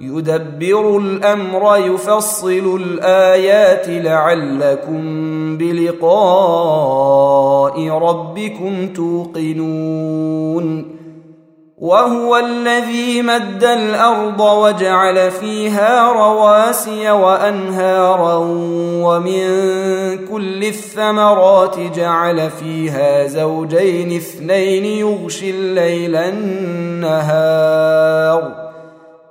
يدبر الأمر يفصل الآيات لعلكم بلقاء ربكم توقنون. وهو الذي مد الأرض وجعل فيها رواسي وأنهارا ومن كل الثمرات جعل فيها زوجين اثنين يغشي الليل النهار.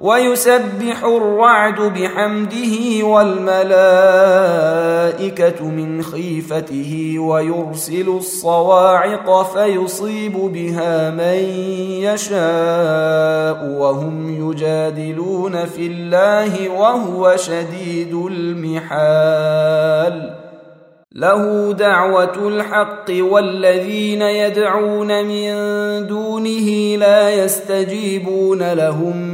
ويسبح الرعد بحمده والملائكة من خيفته ويرسل الصواعق فيصيب بها من يشاء وهم يجادلون في الله وهو شديد المحال. له دعوة الحق والذين يدعون من دونه لا يستجيبون لهم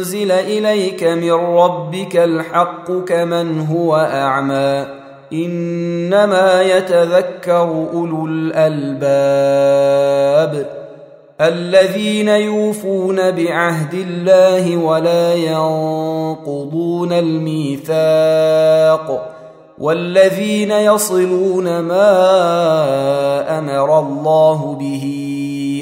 أنزل إليك من ربك الحق كمن هو أعمى. إنما يتذكر أولو الألباب الذين يوفون بعهد الله ولا ينقضون الميثاق والذين يصلون ما أمر الله به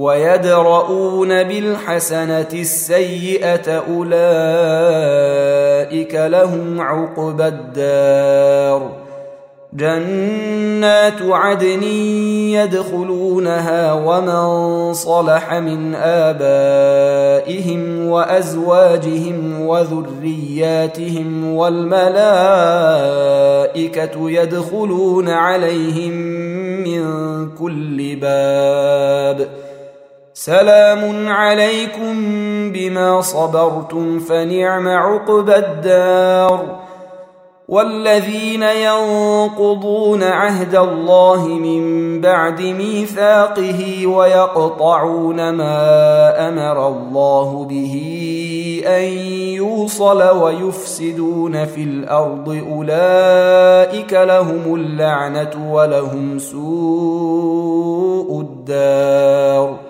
ويدرؤون بالحسنة السيئة أولئك لهم عقبى الدار. جنات عدن يدخلونها ومن صلح من آبائهم وأزواجهم وذرياتهم والملائكة يدخلون عليهم من كل باب. سلام عليكم بما صبرتم فنعم عقبى الدار. والذين ينقضون عهد الله من بعد ميثاقه ويقطعون ما أمر الله به أن يوصل ويفسدون في الأرض أولئك لهم اللعنة ولهم سوء الدار.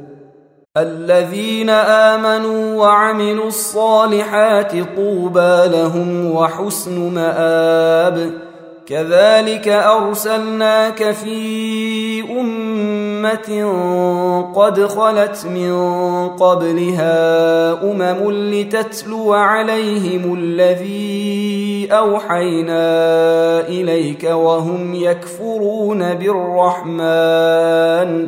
الذين آمنوا وعملوا الصالحات طوبى لهم وحسن مآب. كذلك أرسلناك في أمة قد خلت من قبلها أمم لتتلو عليهم الذي أوحينا إليك وهم يكفرون بالرحمن.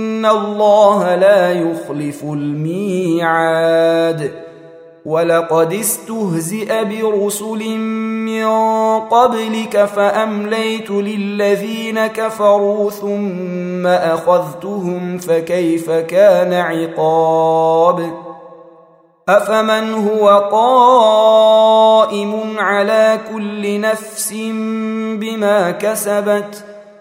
ان الله لا يخلف الميعاد ولقد استهزئ برسل من قبلك فامليت للذين كفروا ثم اخذتهم فكيف كان عقاب افمن هو قائم على كل نفس بما كسبت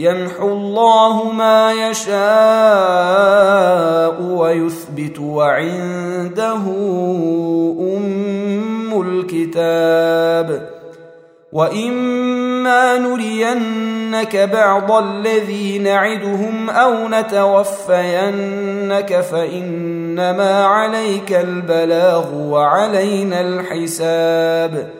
يمحو الله ما يشاء ويثبت وعنده أم الكتاب. وإما نرينك بعض الذي نعدهم أو نتوفينك فإنما عليك البلاغ وعلينا الحساب.